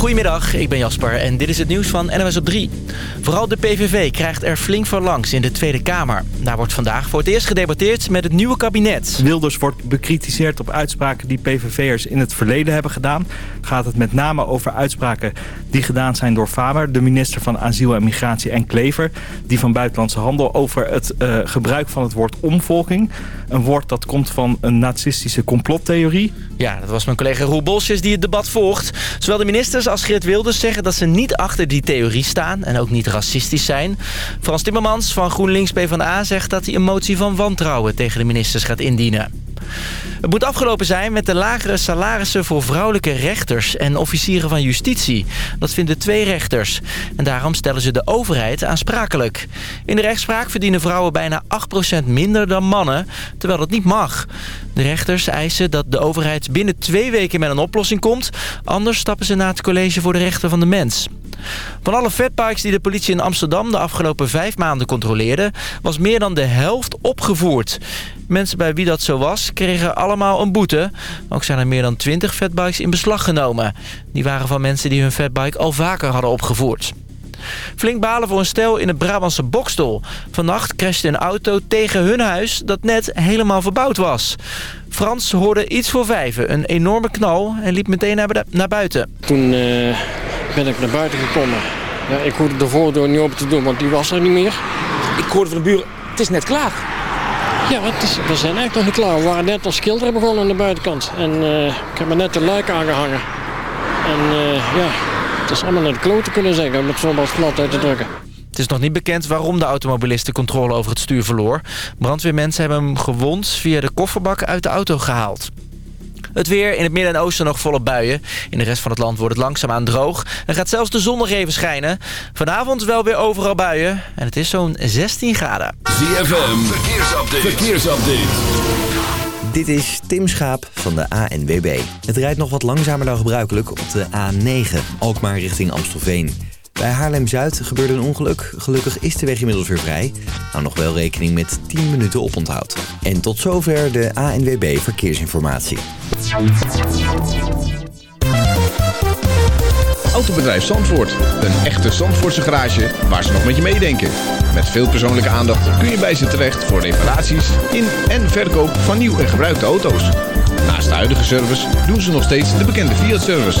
Goedemiddag, ik ben Jasper en dit is het nieuws van NWS op 3. Vooral de PVV krijgt er flink van langs in de Tweede Kamer. Daar wordt vandaag voor het eerst gedebatteerd met het nieuwe kabinet. Wilders wordt bekritiseerd op uitspraken die PVV'ers in het verleden hebben gedaan. Gaat het met name over uitspraken die gedaan zijn door Faber, de minister van Asiel en Migratie en Klever. Die van Buitenlandse Handel over het uh, gebruik van het woord omvolking. Een woord dat komt van een nazistische complottheorie. Ja, dat was mijn collega Roel Bosjes die het debat volgt. Zowel de ministers als Geert Wilders zeggen dat ze niet achter die theorie staan... en ook niet racistisch zijn. Frans Timmermans van GroenLinks PvdA zegt dat hij een motie van wantrouwen... tegen de ministers gaat indienen. Het moet afgelopen zijn met de lagere salarissen voor vrouwelijke rechters en officieren van justitie. Dat vinden twee rechters. En daarom stellen ze de overheid aansprakelijk. In de rechtspraak verdienen vrouwen bijna 8% minder dan mannen, terwijl dat niet mag. De rechters eisen dat de overheid binnen twee weken met een oplossing komt. Anders stappen ze naar het college voor de rechten van de mens. Van alle fatbikes die de politie in Amsterdam de afgelopen vijf maanden controleerde... was meer dan de helft opgevoerd. Mensen bij wie dat zo was kregen allemaal een boete. Ook zijn er meer dan 20 fatbikes in beslag genomen. Die waren van mensen die hun fatbike al vaker hadden opgevoerd. Flink balen voor een stel in het Brabantse Bokstol. Vannacht crashte een auto tegen hun huis dat net helemaal verbouwd was. Frans hoorde iets voor vijven, een enorme knal en liep meteen naar, naar buiten. Toen uh, ben ik naar buiten gekomen. Ja, ik hoorde de voordeur niet open te doen, want die was er niet meer. Ik hoorde van de buren, het is net klaar. Ja, het is, we zijn eigenlijk nog niet klaar. We waren net als schilderen begonnen aan de buitenkant. En uh, ik heb me net de luik aangehangen. En uh, ja, het is allemaal naar de kloten kunnen zeggen, om het zo wat plat uit te drukken. Het is nog niet bekend waarom de automobilist de controle over het stuur verloor. Brandweermensen hebben hem gewond via de kofferbak uit de auto gehaald. Het weer in het midden en oosten nog volle buien. In de rest van het land wordt het langzaamaan droog. Er gaat zelfs de zon nog even schijnen. Vanavond wel weer overal buien. En het is zo'n 16 graden. ZFM, verkeersupdate. verkeersupdate. Dit is Tim Schaap van de ANWB. Het rijdt nog wat langzamer dan gebruikelijk op de A9, Alkmaar richting Amstelveen. Bij Haarlem-Zuid gebeurde een ongeluk. Gelukkig is de weg inmiddels weer vrij. Nou nog wel rekening met 10 minuten oponthoud. En tot zover de ANWB Verkeersinformatie. Autobedrijf Zandvoort. Een echte Zandvoortse garage waar ze nog met je meedenken. Met veel persoonlijke aandacht kun je bij ze terecht voor reparaties in en verkoop van nieuw en gebruikte auto's. Naast de huidige service doen ze nog steeds de bekende Fiat-service.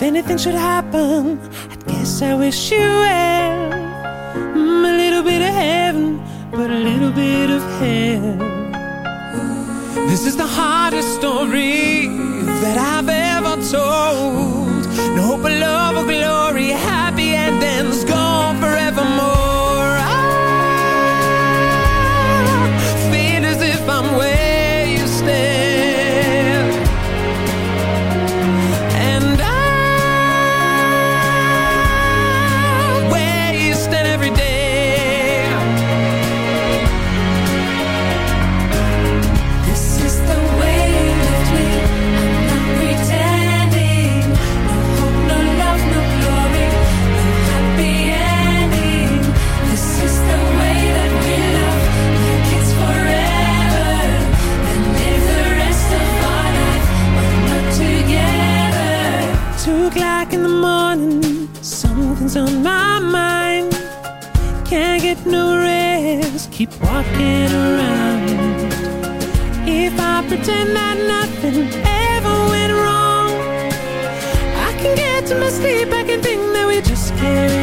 If anything should happen, I guess I wish you well. Mm, a little bit of heaven, but a little bit of hell. This is the hardest story that I've ever told. No hope of love or glory pretend that nothing ever went wrong, I can get to my sleep, I can think that we just carried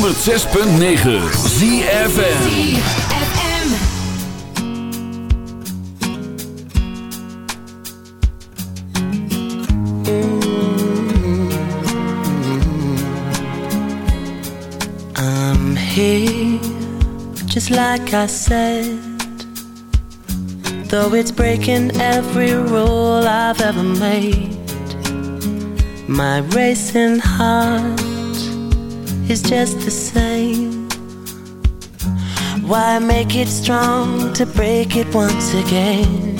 106.9 ZFM Here, just like I said. Though it's breaking every rule I've ever made. My racing heart is just the same. Why make it strong to break it once again?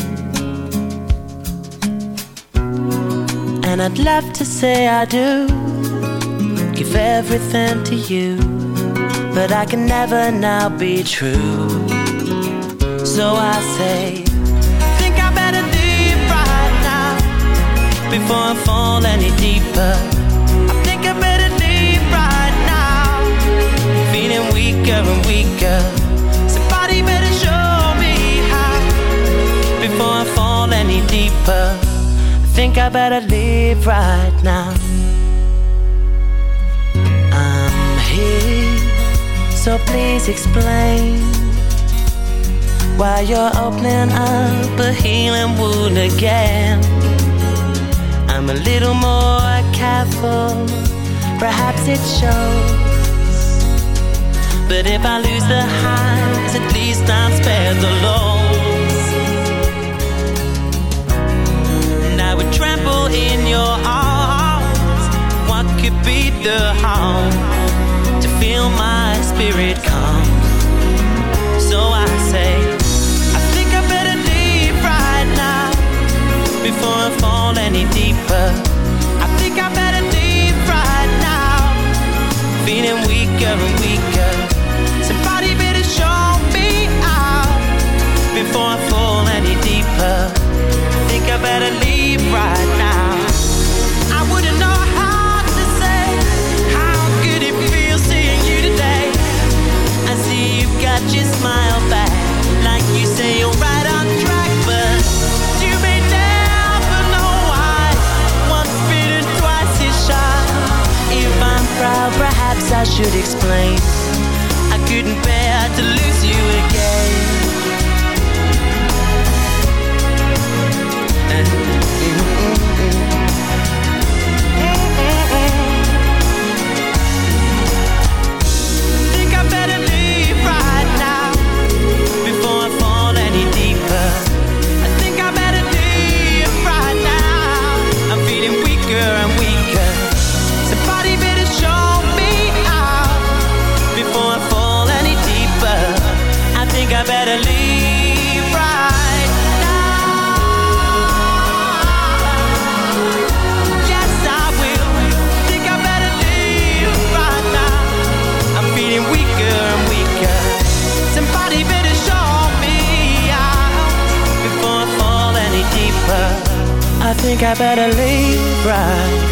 And I'd love to say I do give everything to you, but I can never now be true. So I say, think I better leave right now before I fall any deeper. And weaker. Somebody better show me how before I fall any deeper. I think I better leave right now. I'm here, so please explain why you're opening up a healing wound again. I'm a little more careful, perhaps it shows. But if I lose the highs, at least I'm spared the lows. And I would trample in your arms. What could be the harm to feel my spirit calm? So I say, I think I better leave right now before I fall any deeper. I think I better leave right now, feeling weaker and weaker. Before I fall any deeper. Think I better leave right now. I wouldn't know how to say how good it feels seeing you today. I see you've got your smile back, like you say you're right on track, but you may never know why. Once bitten, twice is shy. If I'm proud, perhaps I should explain. I couldn't bear to lose you again. Think think I better leave right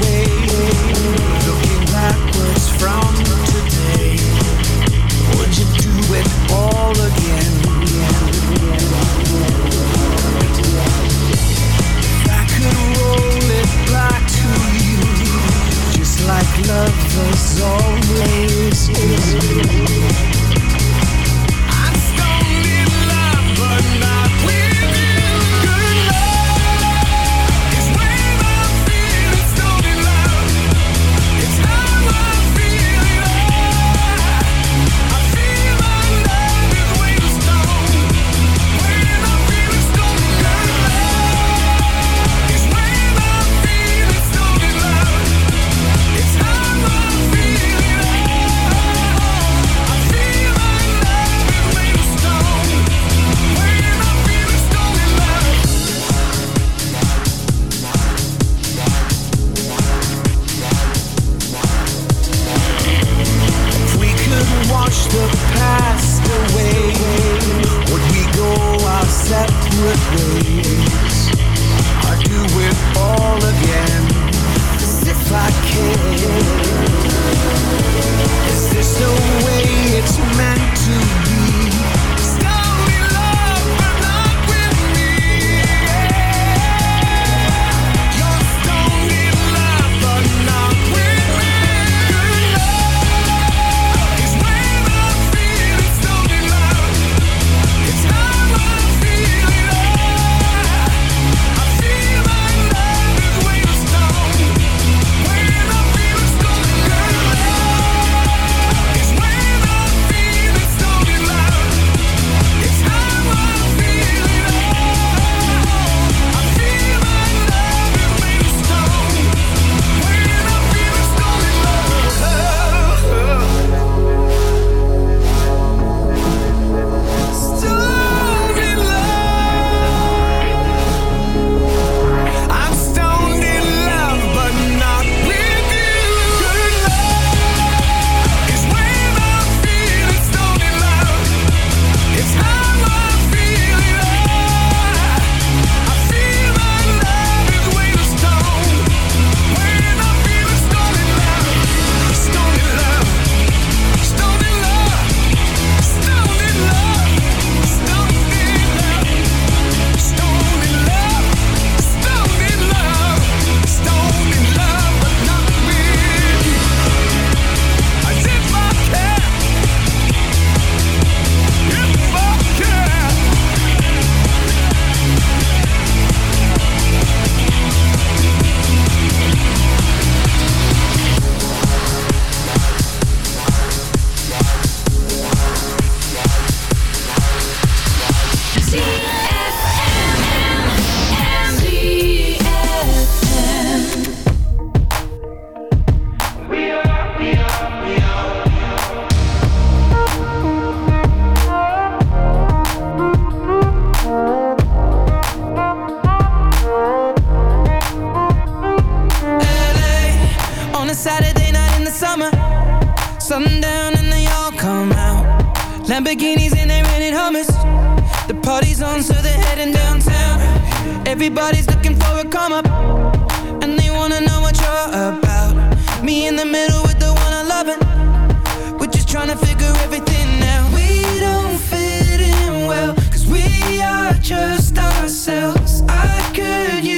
way for a come up. And they wanna know what you're about. Me in the middle with the one I love We're just trying to figure everything out. We don't fit in well Cause we are just ourselves. I could use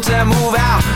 to move out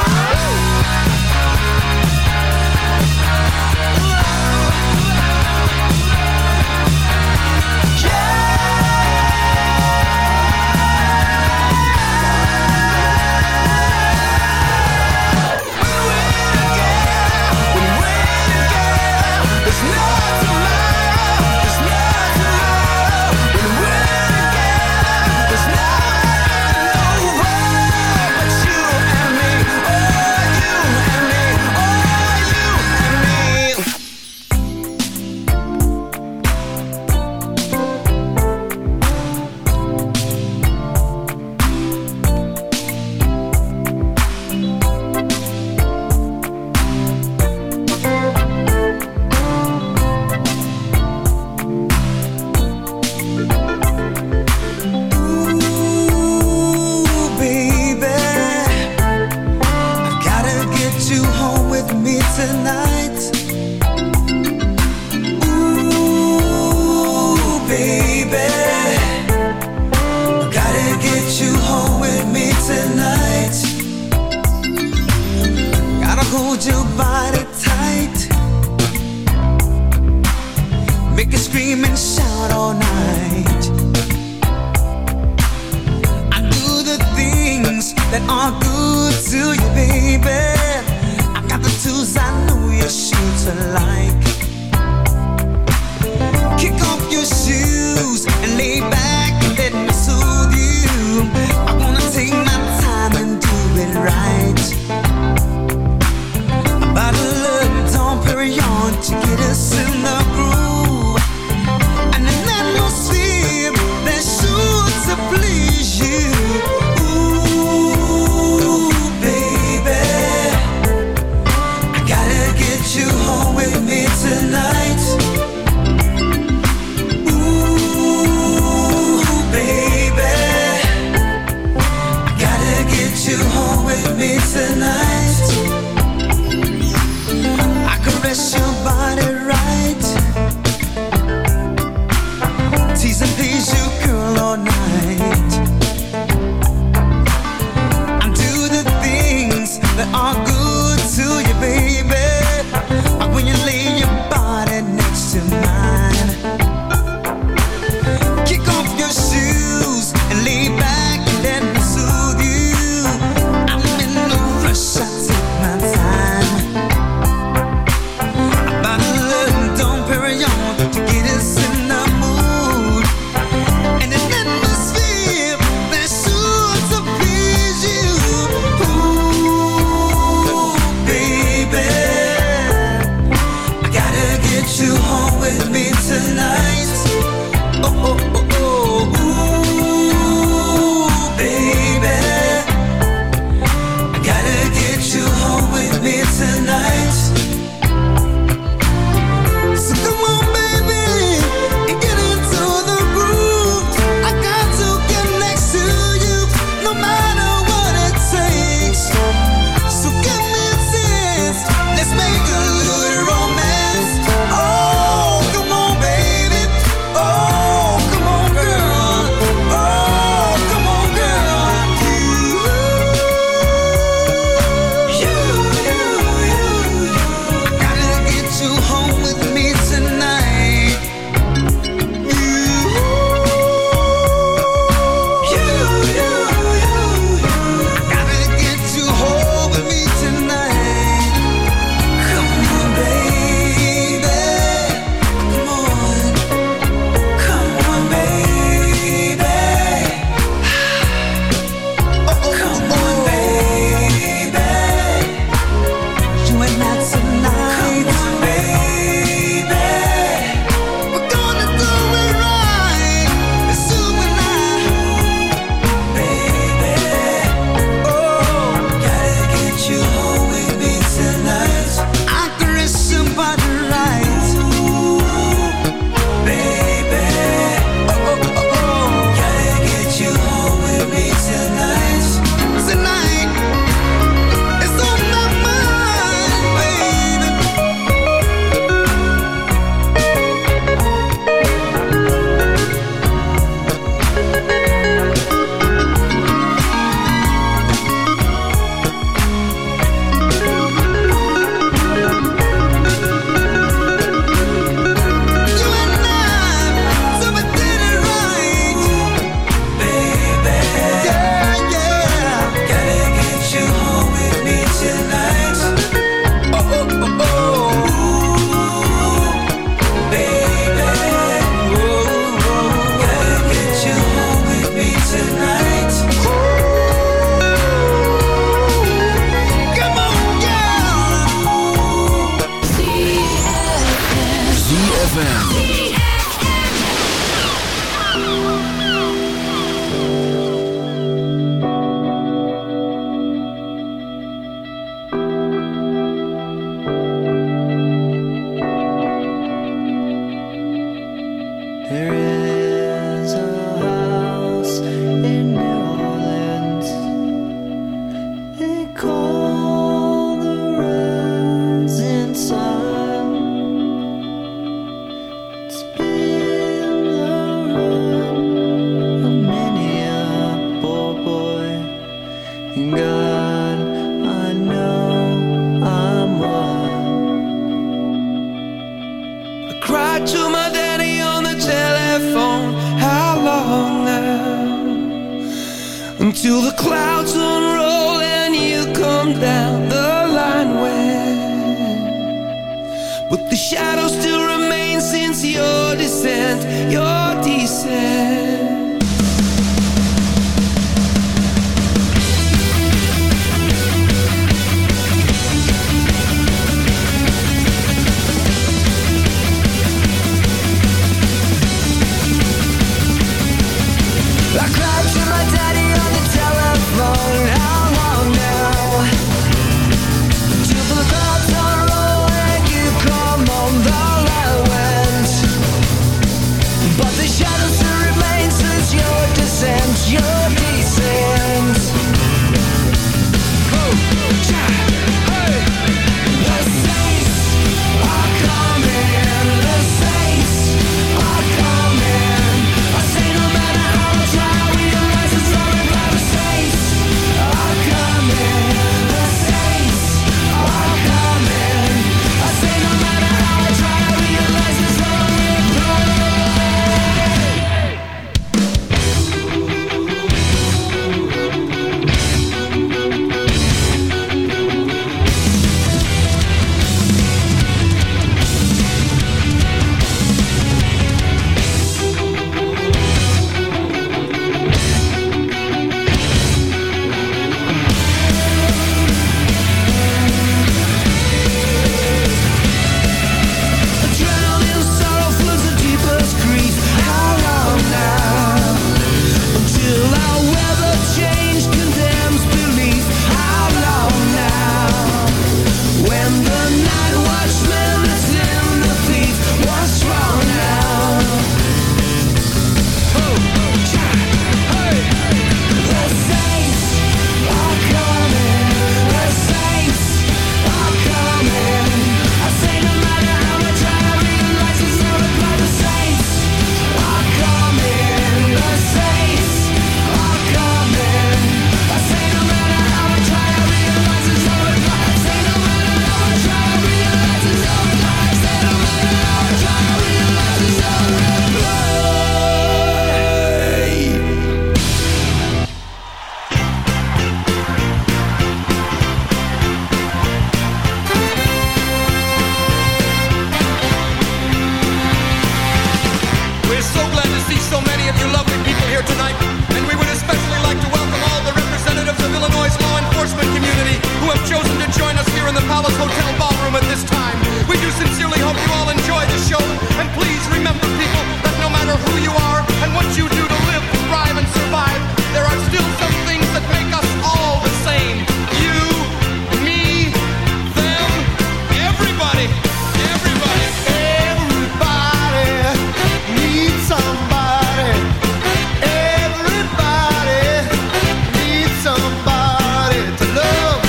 somebody to love,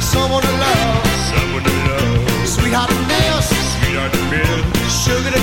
someone to love, to love, sugar to